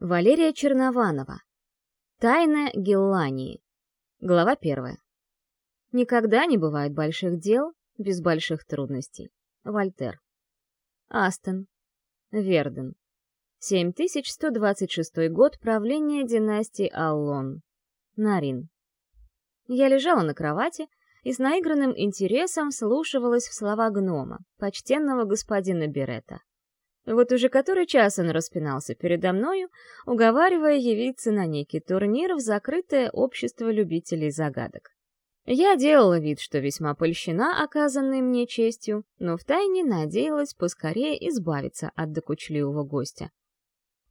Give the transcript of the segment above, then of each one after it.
Валерия Чернованова. Тайна Геллании. Глава первая. Никогда не бывает больших дел без больших трудностей. Вольтер. Астон. Верден. 7126 год правления династии Аллон. Нарин. Я лежала на кровати и с наигранным интересом слушалась в слова гнома, почтенного господина Берета. Вот уже который час он распинался передо мною, уговаривая явиться на некий турнир в закрытое общество любителей загадок. Я делала вид, что весьма польщена оказанной мне честью, но втайне надеялась поскорее избавиться от докучливого гостя.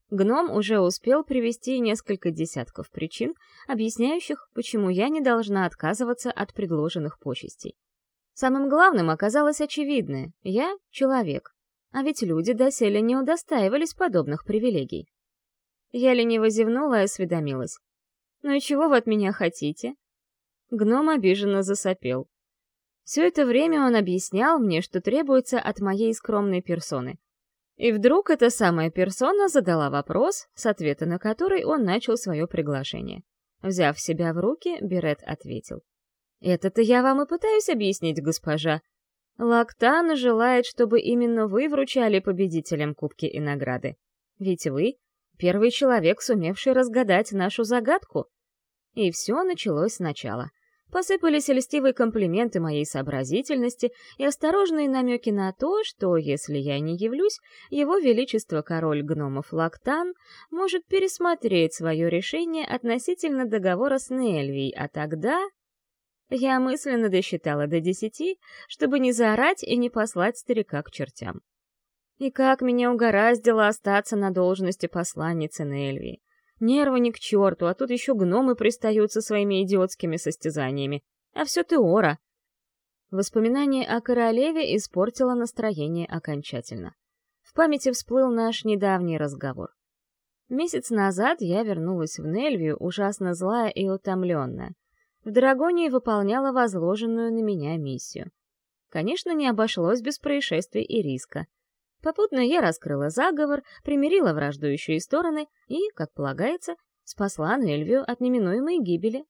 Гном уже успел привести несколько десятков причин, объясняющих, почему я не должна отказываться от предложенных почестей. Самым главным оказалось очевидное — я — человек, а ведь люди доселе не удостаивались подобных привилегий. Я лениво зевнула и осведомилась. «Ну и чего вы от меня хотите?» Гном обиженно засопел. Все это время он объяснял мне, что требуется от моей скромной персоны. И вдруг эта самая персона задала вопрос, с ответа на который он начал свое приглашение. Взяв себя в руки, Берет ответил. «Это-то я вам и пытаюсь объяснить, госпожа. Лактан желает, чтобы именно вы вручали победителям кубки и награды. Ведь вы — первый человек, сумевший разгадать нашу загадку. И все началось сначала. Посыпались льстивые комплименты моей сообразительности и осторожные намеки на то, что, если я не явлюсь, его величество король гномов Лактан может пересмотреть свое решение относительно договора с Нельвией, а тогда я мысленно досчитала до десяти, чтобы не заорать и не послать старика к чертям. И как меня угораздило остаться на должности посланницы Нельвии. Нервы ни к черту, а тут еще гномы пристают со своими идиотскими состязаниями. А все Теора. Воспоминание о королеве испортило настроение окончательно. В памяти всплыл наш недавний разговор. Месяц назад я вернулась в Нельвию, ужасно злая и утомленная — в Драгонии выполняла возложенную на меня миссию. Конечно, не обошлось без происшествий и риска. Попутно я раскрыла заговор, примирила враждующие стороны и, как полагается, спасла Нельвию от неминуемой гибели.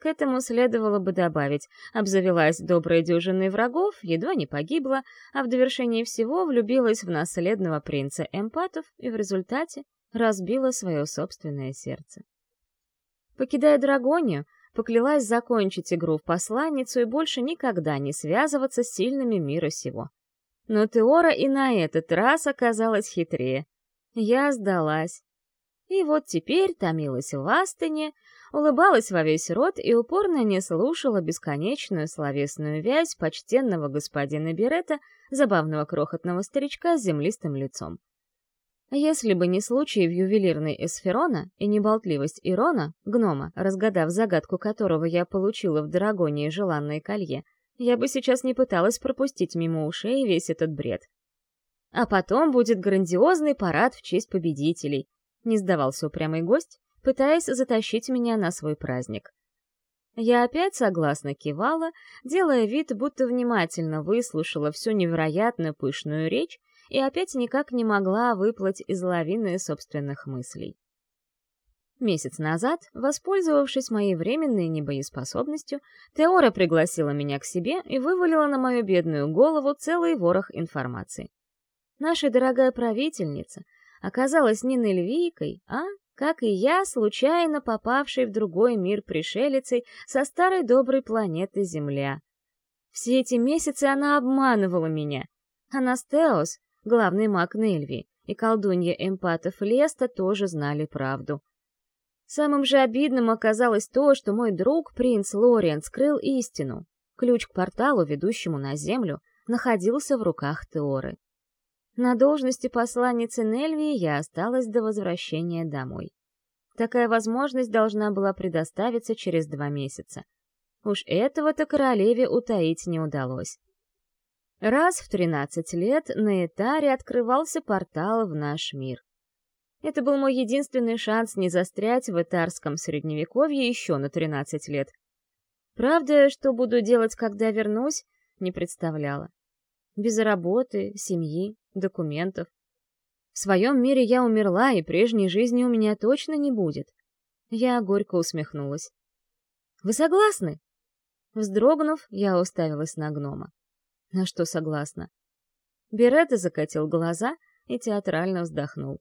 К этому следовало бы добавить, обзавелась доброй дюжиной врагов, едва не погибла, а в довершении всего влюбилась в наследного принца эмпатов и в результате разбила свое собственное сердце. Покидая Драгонию, поклялась закончить игру в посланницу и больше никогда не связываться с сильными мира сего. Но Теора и на этот раз оказалась хитрее. Я сдалась. И вот теперь томилась в Астыне, улыбалась во весь рот и упорно не слушала бесконечную словесную вязь почтенного господина Берета, забавного крохотного старичка с землистым лицом. Если бы не случай в ювелирной Эсферона и не болтливость Ирона, гнома, разгадав загадку которого я получила в Драгонии желанное колье, я бы сейчас не пыталась пропустить мимо ушей весь этот бред. А потом будет грандиозный парад в честь победителей, не сдавался упрямый гость, пытаясь затащить меня на свой праздник. Я опять согласно кивала, делая вид, будто внимательно выслушала всю невероятно пышную речь и опять никак не могла выплыть из лавины собственных мыслей. Месяц назад, воспользовавшись моей временной небоеспособностью, Теора пригласила меня к себе и вывалила на мою бедную голову целый ворох информации. Наша дорогая правительница оказалась не Нельвийкой, а, как и я, случайно попавшей в другой мир пришелицей со старой доброй планеты Земля. Все эти месяцы она обманывала меня. Анастеос, главный маг Нельви, и колдунья эмпатов Леста тоже знали правду. Самым же обидным оказалось то, что мой друг, принц Лориан, скрыл истину. Ключ к порталу, ведущему на Землю, находился в руках Теоры. На должности посланницы Нельвии я осталась до возвращения домой. Такая возможность должна была предоставиться через два месяца. Уж этого-то королеве утаить не удалось. Раз в 13 лет на Этаре открывался портал в наш мир. Это был мой единственный шанс не застрять в этарском средневековье еще на 13 лет. Правда, что буду делать, когда вернусь, не представляла. Без работы, семьи, документов. В своем мире я умерла, и прежней жизни у меня точно не будет. Я горько усмехнулась. «Вы согласны?» Вздрогнув, я уставилась на гнома. На что согласна? Беретта закатил глаза и театрально вздохнул.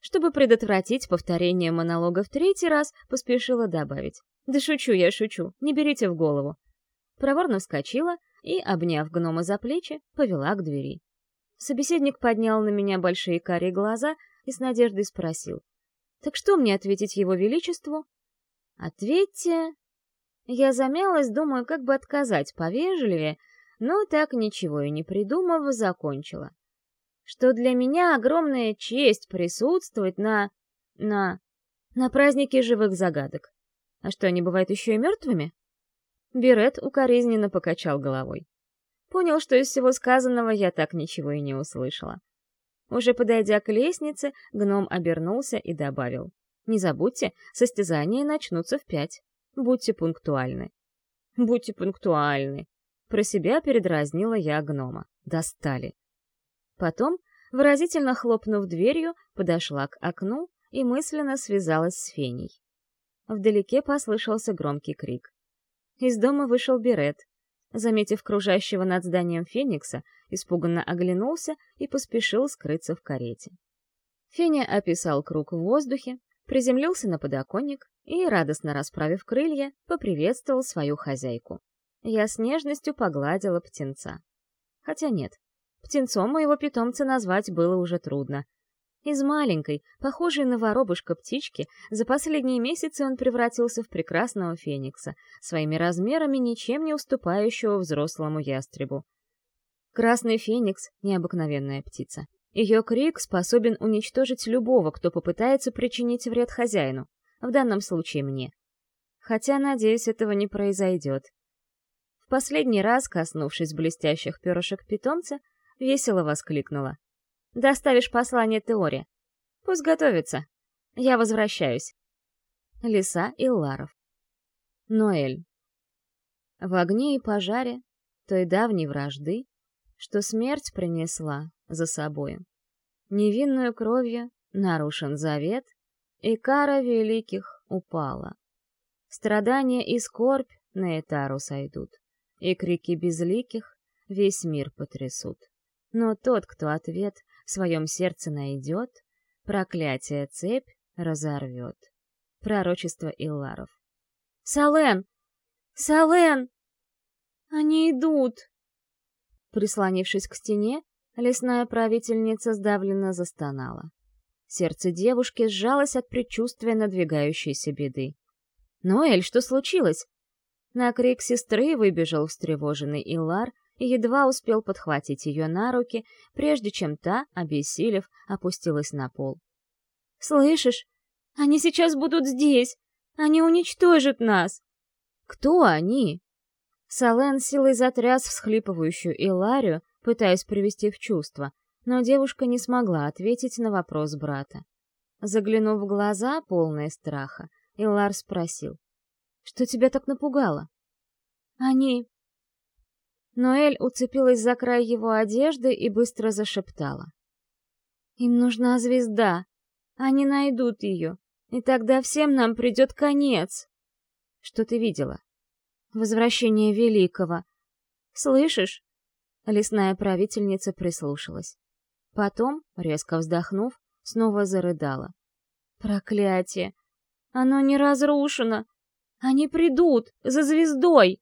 Чтобы предотвратить повторение монолога в третий раз, поспешила добавить. «Да шучу я, шучу, не берите в голову». Проворно вскочила и, обняв гнома за плечи, повела к двери. Собеседник поднял на меня большие карие глаза и с надеждой спросил. «Так что мне ответить его величеству?» «Ответьте...» Я замялась, думаю, как бы отказать повежливее, но так ничего и не придумав, закончила. Что для меня огромная честь присутствовать на... на... на празднике живых загадок. А что, они бывают еще и мертвыми? Берет укоризненно покачал головой. Понял, что из всего сказанного я так ничего и не услышала. Уже подойдя к лестнице, гном обернулся и добавил. «Не забудьте, состязания начнутся в пять. Будьте пунктуальны». «Будьте пунктуальны», про себя передразнила я гнома. Достали. Потом, выразительно хлопнув дверью, подошла к окну и мысленно связалась с Феней. Вдалеке послышался громкий крик. Из дома вышел Берет. Заметив кружащего над зданием Феникса, испуганно оглянулся и поспешил скрыться в карете. Феня описал круг в воздухе, приземлился на подоконник и, радостно расправив крылья, поприветствовал свою хозяйку. Я с нежностью погладила птенца. Хотя нет, птенцом моего питомца назвать было уже трудно. Из маленькой, похожей на воробушка птички, за последние месяцы он превратился в прекрасного феникса, своими размерами ничем не уступающего взрослому ястребу. Красный феникс — необыкновенная птица. Ее крик способен уничтожить любого, кто попытается причинить вред хозяину, в данном случае мне. Хотя, надеюсь, этого не произойдет. В последний раз, коснувшись блестящих перышек питомца, весело воскликнула. «Доставишь послание Теоре. Пусть готовится. Я возвращаюсь». Лиса и Ларов. Ноэль. В огне и пожаре той давней вражды, что смерть принесла за собой. Невинную кровью нарушен завет, и кара великих упала. Страдания и скорбь на Этару сойдут и крики безликих весь мир потрясут. Но тот, кто ответ в своем сердце найдет, проклятие цепь разорвет. Пророчество Илларов. «Сален! Сален! Они идут!» Прислонившись к стене, лесная правительница сдавленно застонала. Сердце девушки сжалось от предчувствия надвигающейся беды. «Ноэль, что случилось? На крик сестры выбежал встревоженный Илар и едва успел подхватить ее на руки, прежде чем та, обессилев, опустилась на пол. «Слышишь? Они сейчас будут здесь! Они уничтожат нас!» «Кто они?» Сален силой затряс всхлипывающую Иларию, пытаясь привести в чувство, но девушка не смогла ответить на вопрос брата. Заглянув в глаза, полные страха, Илар спросил. Что тебя так напугало? Они... Ноэль уцепилась за край его одежды и быстро зашептала. Им нужна звезда. Они найдут ее. И тогда всем нам придет конец. Что ты видела? Возвращение Великого. Слышишь? Лесная правительница прислушалась. Потом, резко вздохнув, снова зарыдала. Проклятие! Оно не разрушено! Они придут! За звездой!»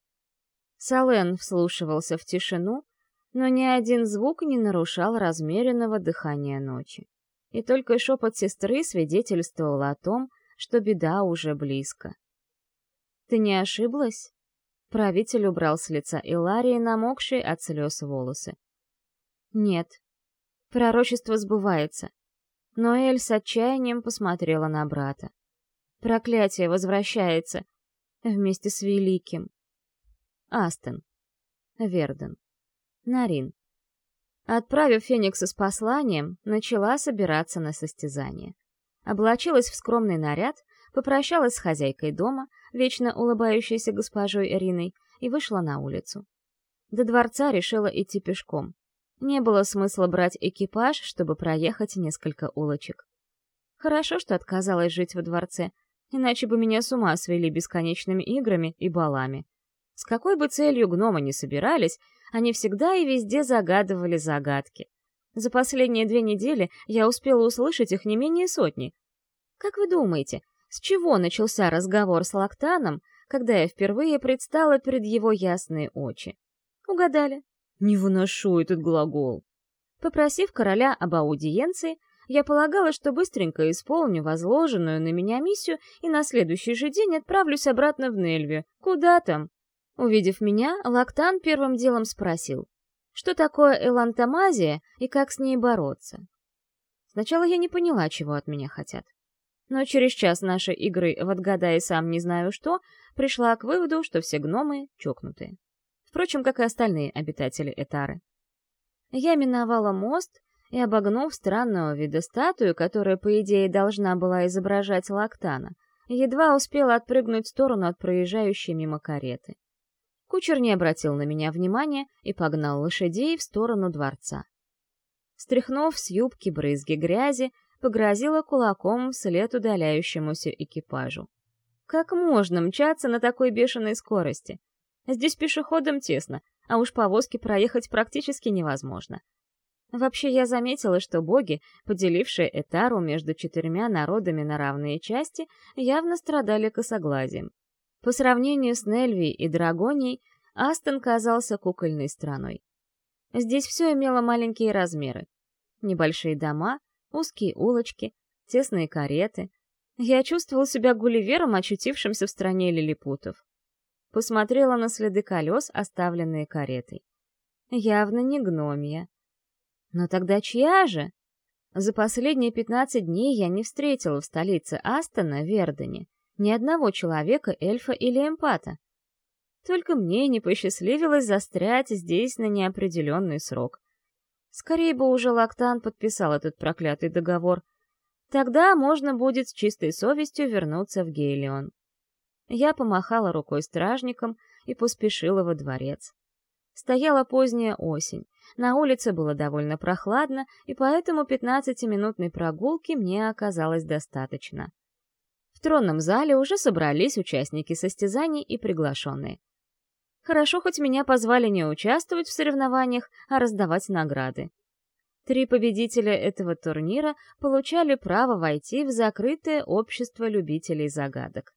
Сален вслушивался в тишину, но ни один звук не нарушал размеренного дыхания ночи. И только шепот сестры свидетельствовал о том, что беда уже близко. «Ты не ошиблась?» Правитель убрал с лица Иларии намокшие от слез волосы. «Нет. Пророчество сбывается». Но Эль с отчаянием посмотрела на брата. «Проклятие возвращается вместе с Великим. Астон. Верден. Нарин. Отправив Феникса с посланием, начала собираться на состязание. Облачилась в скромный наряд, попрощалась с хозяйкой дома, вечно улыбающейся госпожой Ириной, и вышла на улицу. До дворца решила идти пешком. Не было смысла брать экипаж, чтобы проехать несколько улочек. Хорошо, что отказалась жить во дворце, иначе бы меня с ума свели бесконечными играми и балами. С какой бы целью гномы не собирались, они всегда и везде загадывали загадки. За последние две недели я успела услышать их не менее сотни. Как вы думаете, с чего начался разговор с Лактаном, когда я впервые предстала перед его ясные очи? Угадали? Не выношу этот глагол. Попросив короля об аудиенции, я полагала, что быстренько исполню возложенную на меня миссию и на следующий же день отправлюсь обратно в Нельвию. Куда там? Увидев меня, Лактан первым делом спросил, что такое элантомазия и как с ней бороться. Сначала я не поняла, чего от меня хотят. Но через час нашей игры в «Отгадай сам не знаю что» пришла к выводу, что все гномы чокнутые. Впрочем, как и остальные обитатели Этары. Я миновала мост и, обогнув странного вида статую, которая, по идее, должна была изображать Лактана, едва успела отпрыгнуть в сторону от проезжающей мимо кареты. Кучер не обратил на меня внимания и погнал лошадей в сторону дворца. Стряхнув с юбки брызги грязи, погрозила кулаком вслед удаляющемуся экипажу. Как можно мчаться на такой бешеной скорости? Здесь пешеходам тесно, а уж повозки проехать практически невозможно. Вообще, я заметила, что боги, поделившие Этару между четырьмя народами на равные части, явно страдали косоглазием. По сравнению с Нельви и Драгонией, Астон казался кукольной страной. Здесь все имело маленькие размеры. Небольшие дома, узкие улочки, тесные кареты. Я чувствовал себя гулливером, очутившимся в стране лилипутов. Посмотрела на следы колес, оставленные каретой. Явно не гномия. Но тогда чья же? За последние пятнадцать дней я не встретила в столице Астона, Вердене, ни одного человека, эльфа или эмпата. Только мне не посчастливилось застрять здесь на неопределенный срок. Скорее бы уже Лактан подписал этот проклятый договор. Тогда можно будет с чистой совестью вернуться в Гейлион. Я помахала рукой стражникам и поспешила во дворец. Стояла поздняя осень, на улице было довольно прохладно, и поэтому пятнадцатиминутной прогулки мне оказалось достаточно тронном зале уже собрались участники состязаний и приглашенные. Хорошо, хоть меня позвали не участвовать в соревнованиях, а раздавать награды. Три победителя этого турнира получали право войти в закрытое общество любителей загадок.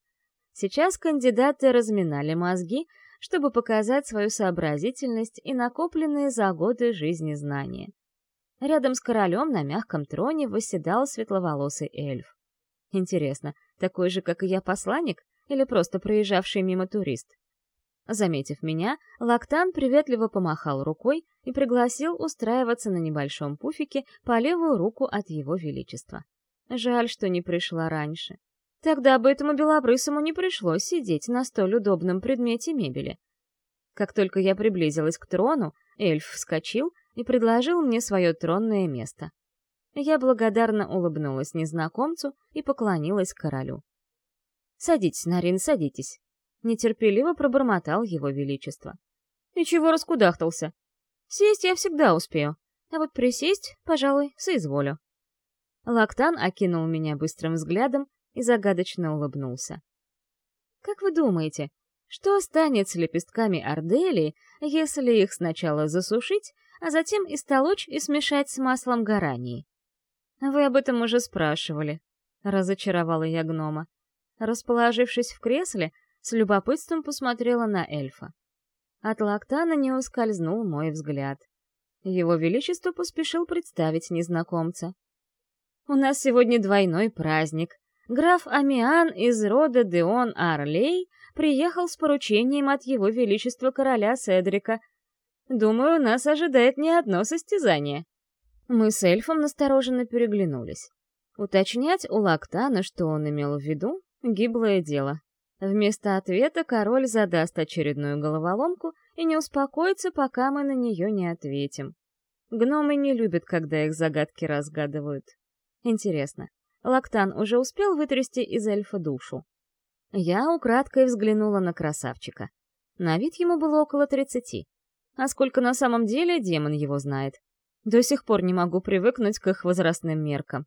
Сейчас кандидаты разминали мозги, чтобы показать свою сообразительность и накопленные за годы жизни знания. Рядом с королем на мягком троне восседал светловолосый эльф. Интересно, такой же, как и я, посланник или просто проезжавший мимо турист? Заметив меня, Лактан приветливо помахал рукой и пригласил устраиваться на небольшом пуфике по левую руку от его величества. Жаль, что не пришла раньше. Тогда бы этому белобрысому не пришлось сидеть на столь удобном предмете мебели. Как только я приблизилась к трону, эльф вскочил и предложил мне свое тронное место. Я благодарно улыбнулась незнакомцу и поклонилась королю. «Садитесь, Нарин, садитесь», — нетерпеливо пробормотал его величество. «И чего раскудахтался? Сесть я всегда успею, а вот присесть, пожалуй, соизволю». Лактан окинул меня быстрым взглядом и загадочно улыбнулся. «Как вы думаете, что станет с лепестками орделии, если их сначала засушить, а затем истолочь и смешать с маслом гарании?» «Вы об этом уже спрашивали», — разочаровала я гнома. Расположившись в кресле, с любопытством посмотрела на эльфа. От Лактана не ускользнул мой взгляд. Его Величество поспешил представить незнакомца. «У нас сегодня двойной праздник. Граф Амиан из рода Деон Арлей приехал с поручением от Его Величества короля Седрика. Думаю, нас ожидает не одно состязание». Мы с эльфом настороженно переглянулись. Уточнять у Лактана, что он имел в виду, гиблое дело. Вместо ответа король задаст очередную головоломку и не успокоится, пока мы на нее не ответим. Гномы не любят, когда их загадки разгадывают. Интересно, Лактан уже успел вытрясти из эльфа душу? Я украдкой взглянула на красавчика. На вид ему было около тридцати. А сколько на самом деле демон его знает. До сих пор не могу привыкнуть к их возрастным меркам.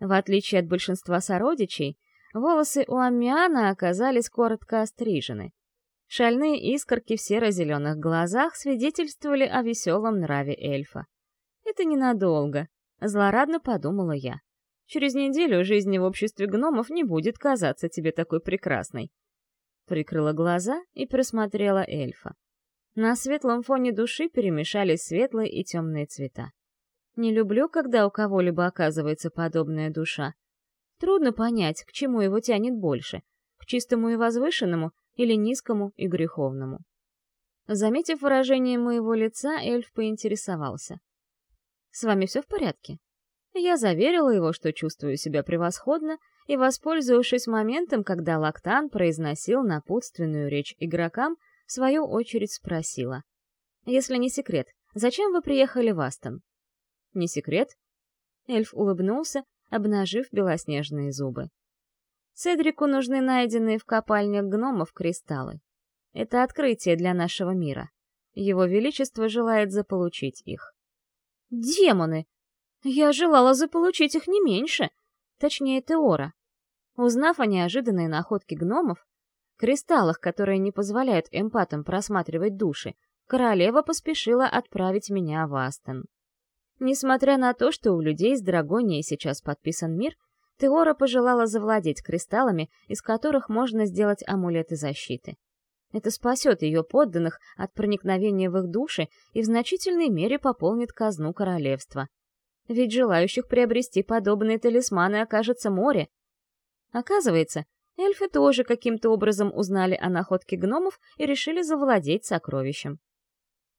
В отличие от большинства сородичей, волосы у Амиана оказались коротко острижены. Шальные искорки в серо-зеленых глазах свидетельствовали о веселом нраве эльфа. Это ненадолго, злорадно подумала я. Через неделю жизни в обществе гномов не будет казаться тебе такой прекрасной. Прикрыла глаза и просмотрела эльфа. На светлом фоне души перемешались светлые и темные цвета. Не люблю, когда у кого-либо оказывается подобная душа. Трудно понять, к чему его тянет больше — к чистому и возвышенному или низкому и греховному. Заметив выражение моего лица, эльф поинтересовался. «С вами все в порядке?» Я заверила его, что чувствую себя превосходно, и, воспользовавшись моментом, когда Лактан произносил напутственную речь игрокам, в свою очередь спросила. «Если не секрет, зачем вы приехали в Астон?» «Не секрет?» Эльф улыбнулся, обнажив белоснежные зубы. «Седрику нужны найденные в копальнях гномов кристаллы. Это открытие для нашего мира. Его Величество желает заполучить их». «Демоны!» Я желала заполучить их не меньше, точнее Теора. Узнав о неожиданной находке гномов, кристаллах, которые не позволяют эмпатам просматривать души, королева поспешила отправить меня в Астон. Несмотря на то, что у людей с Драгонией сейчас подписан мир, Теора пожелала завладеть кристаллами, из которых можно сделать амулеты защиты. Это спасет ее подданных от проникновения в их души и в значительной мере пополнит казну королевства — ведь желающих приобрести подобные талисманы окажется море. Оказывается, эльфы тоже каким-то образом узнали о находке гномов и решили завладеть сокровищем.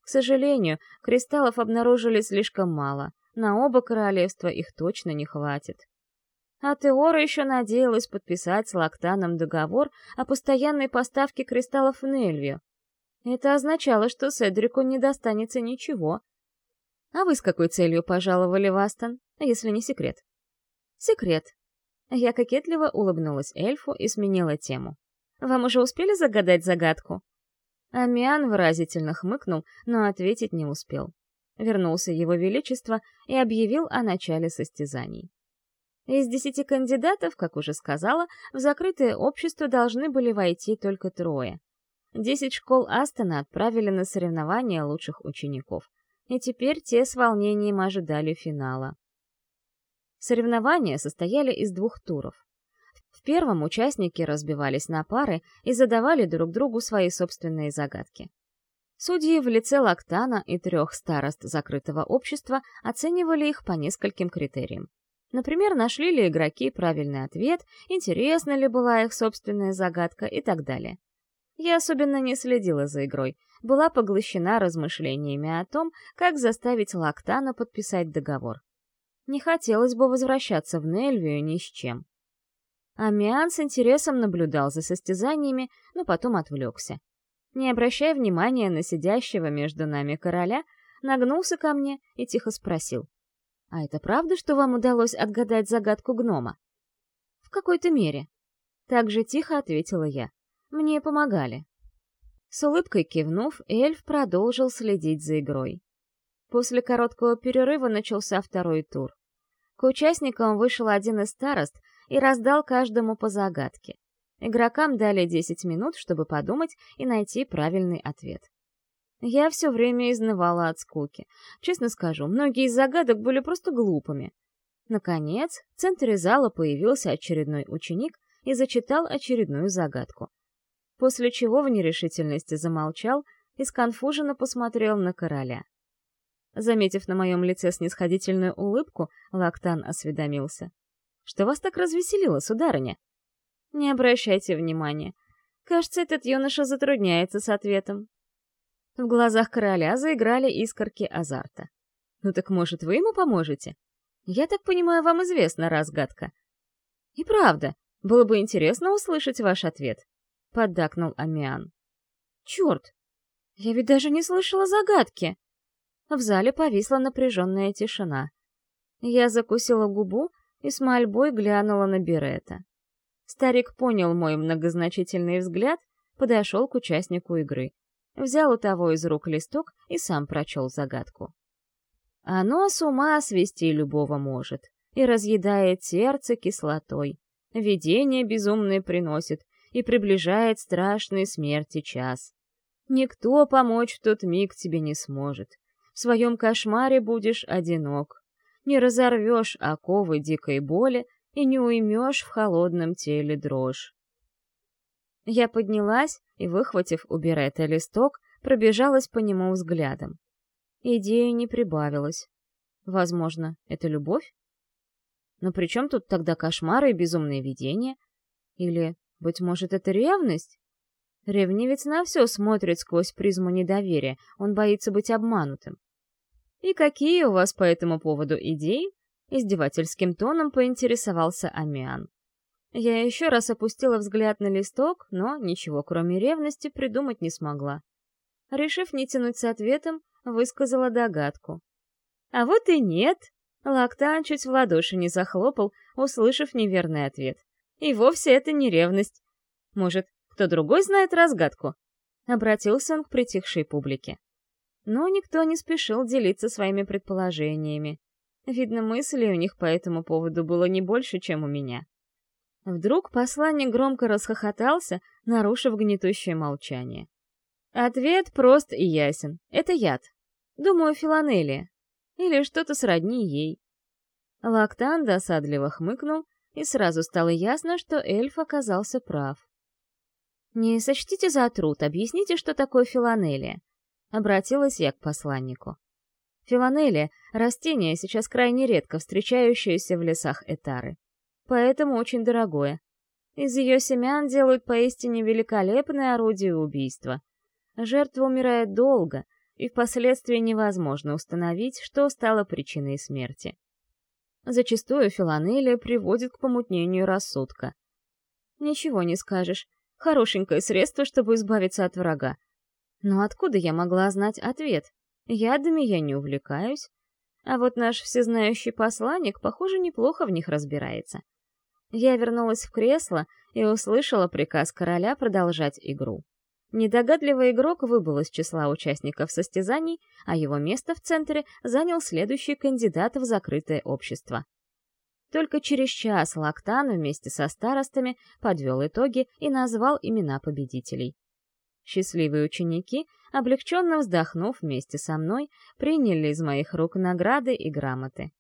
К сожалению, кристаллов обнаружили слишком мало, на оба королевства их точно не хватит. А Теора еще надеялась подписать с Лактаном договор о постоянной поставке кристаллов в Нельвию. Это означало, что Седрику не достанется ничего, а вы с какой целью пожаловали в Астон, если не секрет? Секрет. Я кокетливо улыбнулась эльфу и сменила тему. Вам уже успели загадать загадку? Амиан выразительно хмыкнул, но ответить не успел. Вернулся его величество и объявил о начале состязаний. Из десяти кандидатов, как уже сказала, в закрытое общество должны были войти только трое. Десять школ Астона отправили на соревнования лучших учеников — и теперь те с волнением ожидали финала. Соревнования состояли из двух туров. В первом участники разбивались на пары и задавали друг другу свои собственные загадки. Судьи в лице Лактана и трех старост закрытого общества оценивали их по нескольким критериям. Например, нашли ли игроки правильный ответ, интересна ли была их собственная загадка и так далее. Я особенно не следила за игрой, была поглощена размышлениями о том, как заставить Лактана подписать договор. Не хотелось бы возвращаться в Нельвию ни с чем. Амиан с интересом наблюдал за состязаниями, но потом отвлекся. Не обращая внимания на сидящего между нами короля, нагнулся ко мне и тихо спросил. «А это правда, что вам удалось отгадать загадку гнома?» «В какой-то мере». Так же тихо ответила я. Мне помогали. С улыбкой кивнув, эльф продолжил следить за игрой. После короткого перерыва начался второй тур. К участникам вышел один из старост и раздал каждому по загадке. Игрокам дали 10 минут, чтобы подумать и найти правильный ответ. Я все время изнывала от скуки. Честно скажу, многие из загадок были просто глупыми. Наконец, в центре зала появился очередной ученик и зачитал очередную загадку после чего в нерешительности замолчал и сконфуженно посмотрел на короля. Заметив на моем лице снисходительную улыбку, Лактан осведомился. «Что вас так развеселило, сударыня?» «Не обращайте внимания. Кажется, этот юноша затрудняется с ответом». В глазах короля заиграли искорки азарта. «Ну так, может, вы ему поможете? Я так понимаю, вам известна разгадка». «И правда, было бы интересно услышать ваш ответ», — поддакнул Амиан. «Черт! Я ведь даже не слышала загадки!» В зале повисла напряженная тишина. Я закусила губу и с мольбой глянула на Берета. Старик понял мой многозначительный взгляд, подошел к участнику игры. Взял у того из рук листок и сам прочел загадку. Оно с ума свести любого может и разъедает сердце кислотой. Видение безумное приносит и приближает страшный смерти час. Никто помочь в тот миг тебе не сможет. В своем кошмаре будешь одинок. Не разорвешь оковы дикой боли и не уймешь в холодном теле дрожь. Я поднялась и, выхватив у Беретта листок, пробежалась по нему взглядом. Идея не прибавилась. Возможно, это любовь? Но при чем тут тогда кошмары и безумные видения? Или, быть может, это ревность? Ревнивец на все смотрит сквозь призму недоверия, он боится быть обманутым. «И какие у вас по этому поводу идеи?» Издевательским тоном поинтересовался Амиан. Я еще раз опустила взгляд на листок, но ничего, кроме ревности, придумать не смогла. Решив не тянуть с ответом, высказала догадку. «А вот и нет!» Лактан чуть в ладоши не захлопал, услышав неверный ответ. «И вовсе это не ревность. Может, кто другой знает разгадку?» Обратился он к притихшей публике. Но никто не спешил делиться своими предположениями. Видно, мыслей у них по этому поводу было не больше, чем у меня. Вдруг посланник громко расхохотался, нарушив гнетущее молчание. Ответ прост и ясен. Это яд. Думаю, филанелия. Или что-то сродни ей. Лактан досадливо хмыкнул, и сразу стало ясно, что эльф оказался прав. «Не сочтите за труд, объясните, что такое филанелия», — обратилась я к посланнику. Филанелия — растение, сейчас крайне редко встречающееся в лесах Этары. Поэтому очень дорогое. Из ее семян делают поистине великолепное орудие убийства. Жертва умирает долго, и впоследствии невозможно установить, что стало причиной смерти. Зачастую филанелия приводит к помутнению рассудка. Ничего не скажешь. Хорошенькое средство, чтобы избавиться от врага. Но откуда я могла знать ответ? Ядами я не увлекаюсь. А вот наш всезнающий посланник, похоже, неплохо в них разбирается. Я вернулась в кресло и услышала приказ короля продолжать игру. Недогадливый игрок выбыл из числа участников состязаний, а его место в центре занял следующий кандидат в закрытое общество. Только через час Лактан вместе со старостами подвел итоги и назвал имена победителей. Счастливые ученики, облегченно вздохнув вместе со мной, приняли из моих рук награды и грамоты.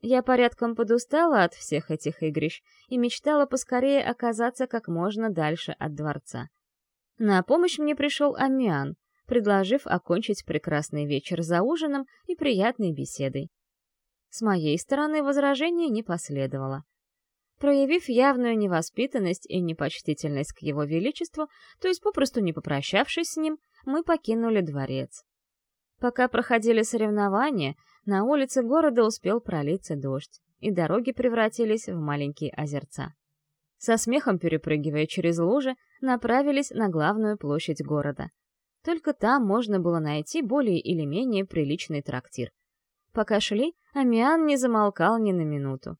Я порядком подустала от всех этих игрищ и мечтала поскорее оказаться как можно дальше от дворца. На помощь мне пришел Амиан, предложив окончить прекрасный вечер за ужином и приятной беседой. С моей стороны возражения не последовало. Проявив явную невоспитанность и непочтительность к его величеству, то есть попросту не попрощавшись с ним, мы покинули дворец. Пока проходили соревнования, на улице города успел пролиться дождь, и дороги превратились в маленькие озерца. Со смехом перепрыгивая через лужи, направились на главную площадь города. Только там можно было найти более или менее приличный трактир. Пока шли, Амиан не замолкал ни на минуту.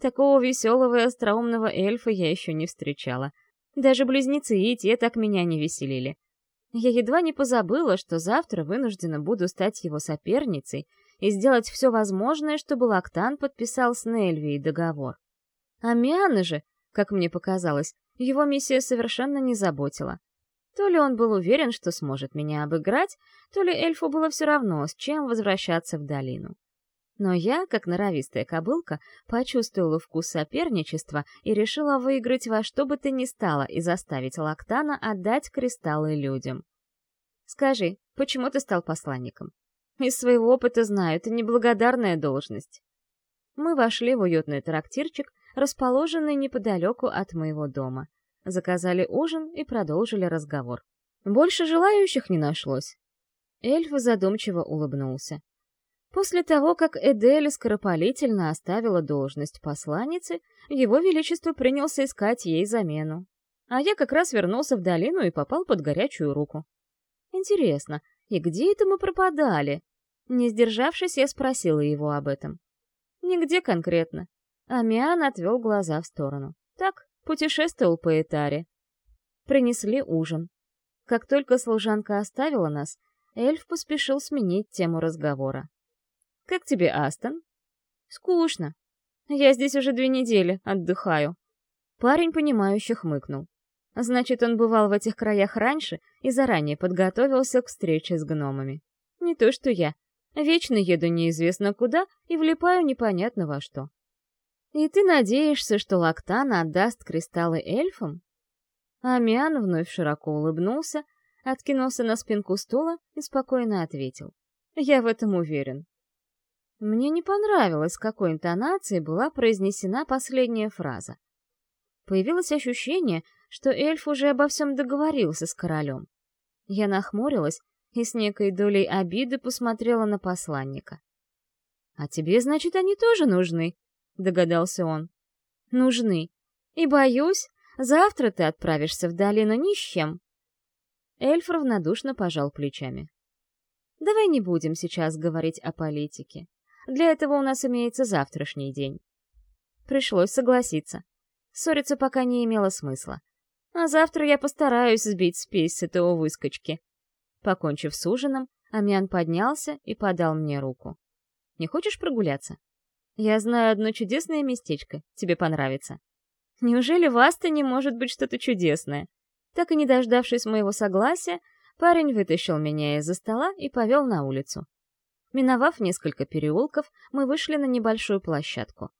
Такого веселого и остроумного эльфа я еще не встречала. Даже близнецы и те так меня не веселили. Я едва не позабыла, что завтра вынуждена буду стать его соперницей и сделать все возможное, чтобы Лактан подписал с Нельвией договор. А Миана же, как мне показалось, его миссия совершенно не заботила. То ли он был уверен, что сможет меня обыграть, то ли эльфу было все равно, с чем возвращаться в долину. Но я, как норовистая кобылка, почувствовала вкус соперничества и решила выиграть во что бы то ни стало и заставить Лактана отдать кристаллы людям. «Скажи, почему ты стал посланником?» «Из своего опыта знаю, это неблагодарная должность». Мы вошли в уютный трактирчик, расположенный неподалеку от моего дома. Заказали ужин и продолжили разговор. Больше желающих не нашлось. Эльф задумчиво улыбнулся. После того, как Эдель скоропалительно оставила должность посланницы, его величество принялся искать ей замену. А я как раз вернулся в долину и попал под горячую руку. Интересно, и где это мы пропадали? Не сдержавшись, я спросила его об этом. Нигде конкретно. Амиан отвел глаза в сторону. Так, путешествовал по Этаре. Принесли ужин. Как только служанка оставила нас, эльф поспешил сменить тему разговора. Как тебе, Астон?» «Скучно. Я здесь уже две недели, отдыхаю». Парень, понимающе хмыкнул. Значит, он бывал в этих краях раньше и заранее подготовился к встрече с гномами. Не то что я. Вечно еду неизвестно куда и влипаю непонятно во что. И ты надеешься, что Лактана отдаст кристаллы эльфам? Амиан вновь широко улыбнулся, откинулся на спинку стула и спокойно ответил. Я в этом уверен. Мне не понравилось, какой интонацией была произнесена последняя фраза. Появилось ощущение, что эльф уже обо всем договорился с королем. Я нахмурилась и с некой долей обиды посмотрела на посланника. «А тебе, значит, они тоже нужны?» — догадался он. «Нужны. И, боюсь, завтра ты отправишься в долину ни с чем». Эльф равнодушно пожал плечами. «Давай не будем сейчас говорить о политике. Для этого у нас имеется завтрашний день». Пришлось согласиться. Ссориться пока не имело смысла. А завтра я постараюсь сбить спесь с этого выскочки. Покончив с ужином, Амиан поднялся и подал мне руку. «Не хочешь прогуляться? Я знаю одно чудесное местечко, тебе понравится». Неужели в Астоне может быть что-то чудесное? Так и не дождавшись моего согласия, парень вытащил меня из-за стола и повел на улицу. Миновав несколько переулков, мы вышли на небольшую площадку.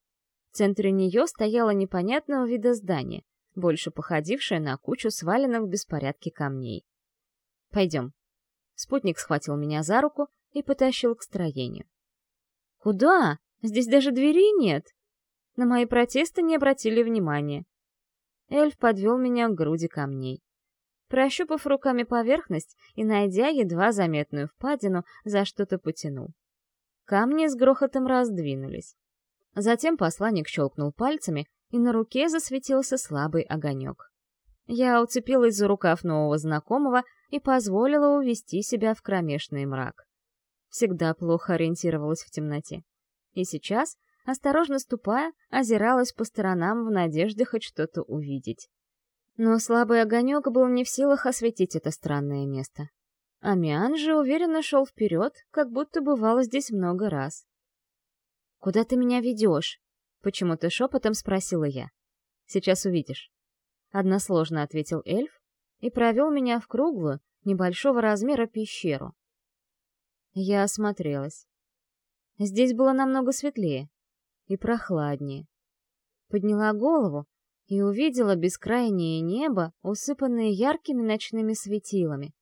В центре нее стояло непонятного вида здание, больше походившее на кучу сваленных в беспорядке камней. «Пойдем», Спутник схватил меня за руку и потащил к строению. «Куда? Здесь даже двери нет!» На мои протесты не обратили внимания. Эльф подвел меня к груди камней. Прощупав руками поверхность и найдя едва заметную впадину, за что-то потянул. Камни с грохотом раздвинулись. Затем посланник щелкнул пальцами, и на руке засветился слабый огонек. Я уцепилась за рукав нового знакомого и позволила увести себя в кромешный мрак. Всегда плохо ориентировалась в темноте. И сейчас, осторожно ступая, озиралась по сторонам в надежде хоть что-то увидеть. Но слабый огонек был не в силах осветить это странное место. Амиан же уверенно шел вперед, как будто бывало здесь много раз. «Куда ты меня ведешь?» — почему-то шепотом спросила я. «Сейчас увидишь». Односложно ответил эльф, и провел меня в круглую, небольшого размера пещеру. Я осмотрелась. Здесь было намного светлее и прохладнее. Подняла голову и увидела бескрайнее небо, усыпанное яркими ночными светилами.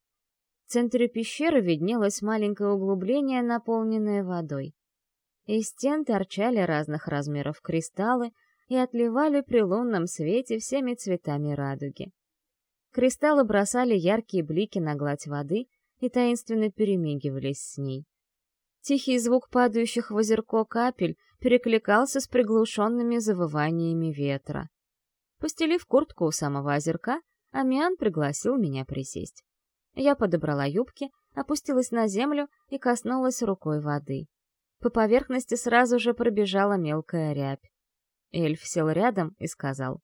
В центре пещеры виднелось маленькое углубление, наполненное водой. Из стен торчали разных размеров кристаллы и отливали при лунном свете всеми цветами радуги. Кристаллы бросали яркие блики на гладь воды и таинственно перемигивались с ней. Тихий звук падающих в озерко капель перекликался с приглушенными завываниями ветра. Постелив куртку у самого озерка, Амиан пригласил меня присесть. Я подобрала юбки, опустилась на землю и коснулась рукой воды. По поверхности сразу же пробежала мелкая рябь. Эльф сел рядом и сказал.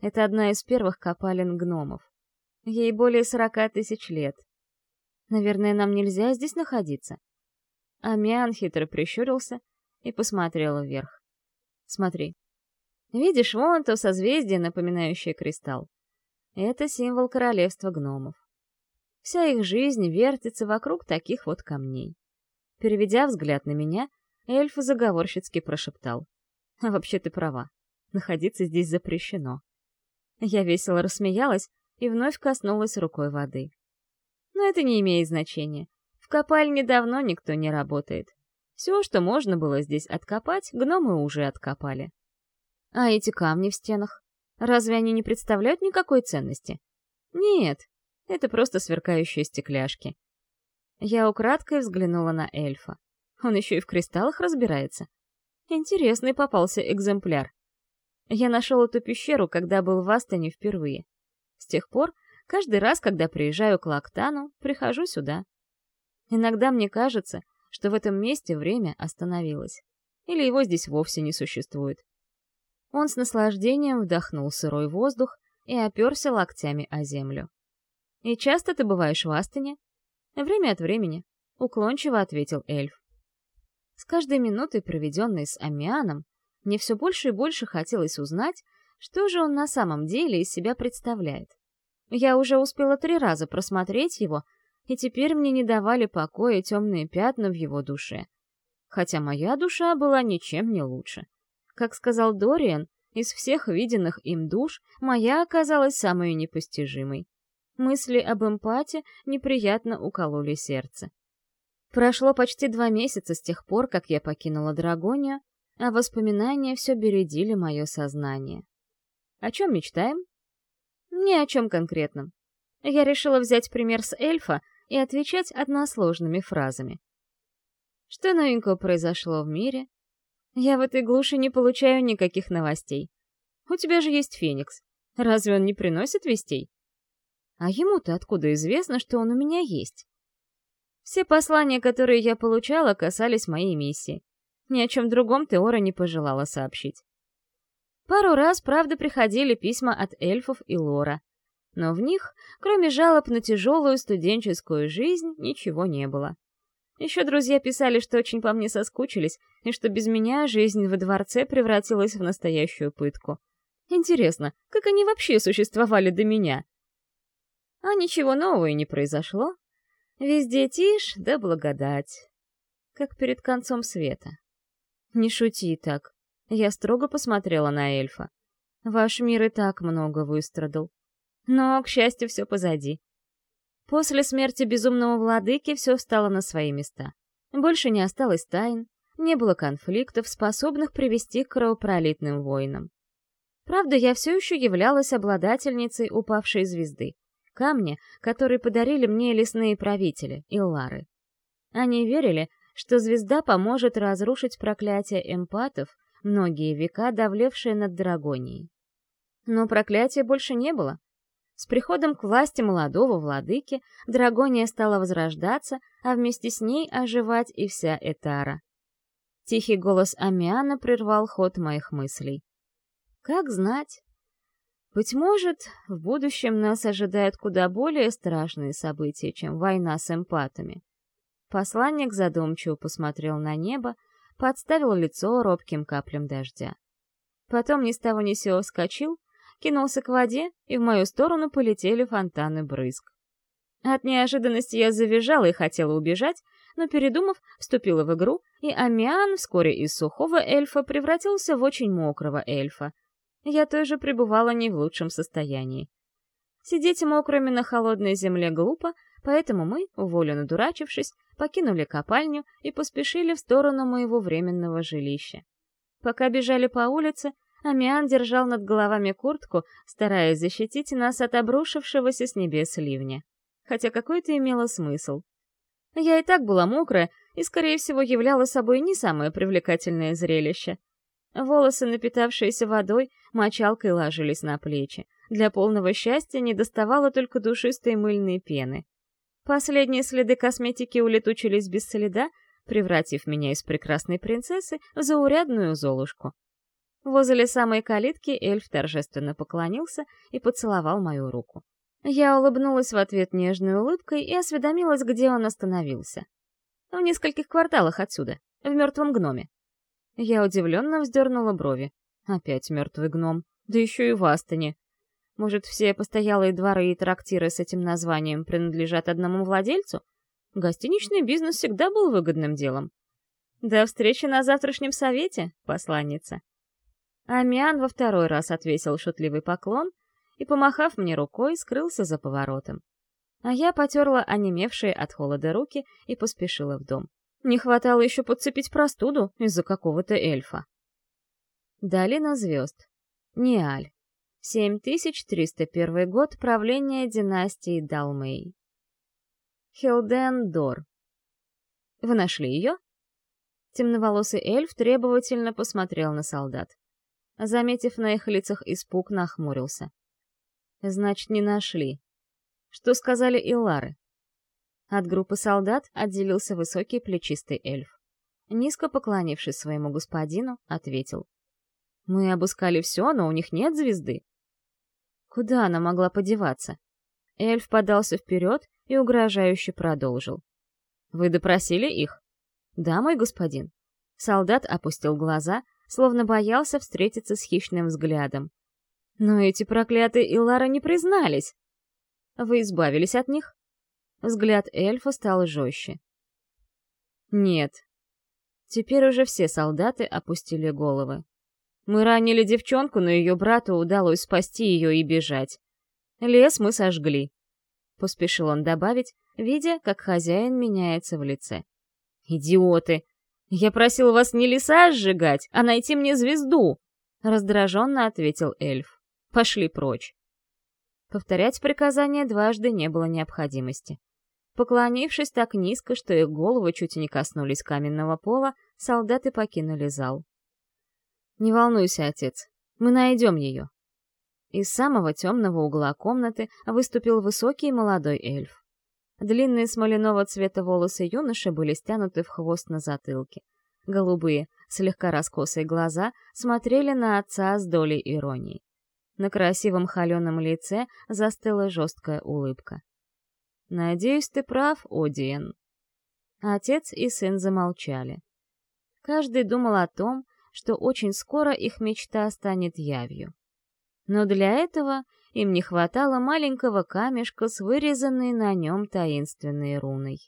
Это одна из первых копалин гномов. Ей более сорока тысяч лет. Наверное, нам нельзя здесь находиться. Амиан хитро прищурился и посмотрел вверх. Смотри. Видишь, вон то созвездие, напоминающее кристалл. Это символ королевства гномов. Вся их жизнь вертится вокруг таких вот камней. Переведя взгляд на меня, эльф заговорщицки прошептал. А вообще ты права. Находиться здесь запрещено. Я весело рассмеялась и вновь коснулась рукой воды. Но это не имеет значения. Копальне давно никто не работает. Все, что можно было здесь откопать, гномы уже откопали. А эти камни в стенах? Разве они не представляют никакой ценности? Нет, это просто сверкающие стекляшки. Я украдкой взглянула на эльфа. Он еще и в кристаллах разбирается. Интересный попался экземпляр. Я нашел эту пещеру, когда был в Астоне впервые. С тех пор, каждый раз, когда приезжаю к Лактану, прихожу сюда. Иногда мне кажется, что в этом месте время остановилось. Или его здесь вовсе не существует. Он с наслаждением вдохнул сырой воздух и оперся локтями о землю. «И часто ты бываешь в Астоне?» «Время от времени», — уклончиво ответил эльф. С каждой минутой, проведенной с Амианом, мне все больше и больше хотелось узнать, что же он на самом деле из себя представляет. Я уже успела три раза просмотреть его, и теперь мне не давали покоя темные пятна в его душе. Хотя моя душа была ничем не лучше. Как сказал Дориан, из всех виденных им душ моя оказалась самой непостижимой. Мысли об эмпате неприятно укололи сердце. Прошло почти два месяца с тех пор, как я покинула Драгония, а воспоминания все бередили мое сознание. О чем мечтаем? Ни о чем конкретном. Я решила взять пример с эльфа и отвечать односложными фразами. Что новенького произошло в мире? Я в этой глуши не получаю никаких новостей. У тебя же есть Феникс. Разве он не приносит вестей? А ему-то откуда известно, что он у меня есть? Все послания, которые я получала, касались моей миссии. Ни о чем другом Теора не пожелала сообщить. Пару раз, правда, приходили письма от эльфов и Лора. Но в них, кроме жалоб на тяжелую студенческую жизнь, ничего не было. Еще друзья писали, что очень по мне соскучились, и что без меня жизнь во дворце превратилась в настоящую пытку. Интересно, как они вообще существовали до меня? А ничего нового и не произошло. Везде тишь да благодать. Как перед концом света. Не шути так. Я строго посмотрела на эльфа. Ваш мир и так много выстрадал. Но, к счастью, все позади. После смерти безумного владыки все встало на свои места. Больше не осталось тайн, не было конфликтов, способных привести к кровопролитным войнам. Правда, я все еще являлась обладательницей упавшей звезды камня, который подарили мне лесные правители, Иллары. Они верили, что звезда поможет разрушить проклятие эмпатов, многие века давлевшее над Драгонией. Но проклятия больше не было. С приходом к власти молодого владыки Драгония стала возрождаться, а вместе с ней оживать и вся Этара. Тихий голос Амиана прервал ход моих мыслей. Как знать, быть может, в будущем нас ожидают куда более страшные события, чем война с эмпатами. Посланник задумчиво посмотрел на небо, подставил лицо робким каплям дождя. Потом ни с того ни сего вскочил, кинулся к воде, и в мою сторону полетели фонтаны брызг. От неожиданности я завизжала и хотела убежать, но, передумав, вступила в игру, и Амиан вскоре из сухого эльфа превратился в очень мокрого эльфа, я тоже пребывала не в лучшем состоянии. Сидеть мокрыми на холодной земле глупо, поэтому мы, волю надурачившись, покинули копальню и поспешили в сторону моего временного жилища. Пока бежали по улице, Амиан держал над головами куртку, стараясь защитить нас от обрушившегося с небес ливня. Хотя какой-то имело смысл. Я и так была мокрая и, скорее всего, являла собой не самое привлекательное зрелище — Волосы, напитавшиеся водой, мочалкой ложились на плечи. Для полного счастья не доставало только душистой мыльной пены. Последние следы косметики улетучились без следа, превратив меня из прекрасной принцессы в заурядную золушку. Возле самой калитки эльф торжественно поклонился и поцеловал мою руку. Я улыбнулась в ответ нежной улыбкой и осведомилась, где он остановился. В нескольких кварталах отсюда, в мертвом гноме. Я удивленно вздернула брови. Опять мертвый гном. Да еще и в Астоне. Может, все постоялые дворы и трактиры с этим названием принадлежат одному владельцу? Гостиничный бизнес всегда был выгодным делом. До встречи на завтрашнем совете, посланница. Амиан во второй раз отвесил шутливый поклон и, помахав мне рукой, скрылся за поворотом. А я потерла онемевшие от холода руки и поспешила в дом. Не хватало еще подцепить простуду из-за какого-то эльфа. Долина звезд. Ниаль. 7301 год правления династии Далмей. Хилден Дор. Вы нашли ее? Темноволосый эльф требовательно посмотрел на солдат. Заметив на их лицах испуг, нахмурился. Значит, не нашли. Что сказали Илары? От группы солдат отделился высокий плечистый эльф. Низко поклонившись своему господину, ответил. «Мы обыскали все, но у них нет звезды». Куда она могла подеваться? Эльф подался вперед и угрожающе продолжил. «Вы допросили их?» «Да, мой господин. Солдат опустил глаза, словно боялся встретиться с хищным взглядом. Но эти проклятые Илара не признались. Вы избавились от них? Взгляд эльфа стал жестче. Нет. Теперь уже все солдаты опустили головы. Мы ранили девчонку, но ее брату удалось спасти ее и бежать. Лес мы сожгли. Поспешил он добавить, видя, как хозяин меняется в лице. «Идиоты! Я просил вас не леса сжигать, а найти мне звезду!» Раздраженно ответил эльф. «Пошли прочь!» Повторять приказание дважды не было необходимости. Поклонившись так низко, что их головы чуть не коснулись каменного пола, солдаты покинули зал. «Не волнуйся, отец, мы найдем ее». Из самого темного угла комнаты выступил высокий молодой эльф. Длинные смоляного цвета волосы юноши были стянуты в хвост на затылке. Голубые, слегка раскосые глаза смотрели на отца с долей иронии. На красивом холеном лице застыла жесткая улыбка. «Надеюсь, ты прав, Одиен». Отец и сын замолчали. Каждый думал о том, что очень скоро их мечта станет явью. Но для этого им не хватало маленького камешка с вырезанной на нем таинственной руной.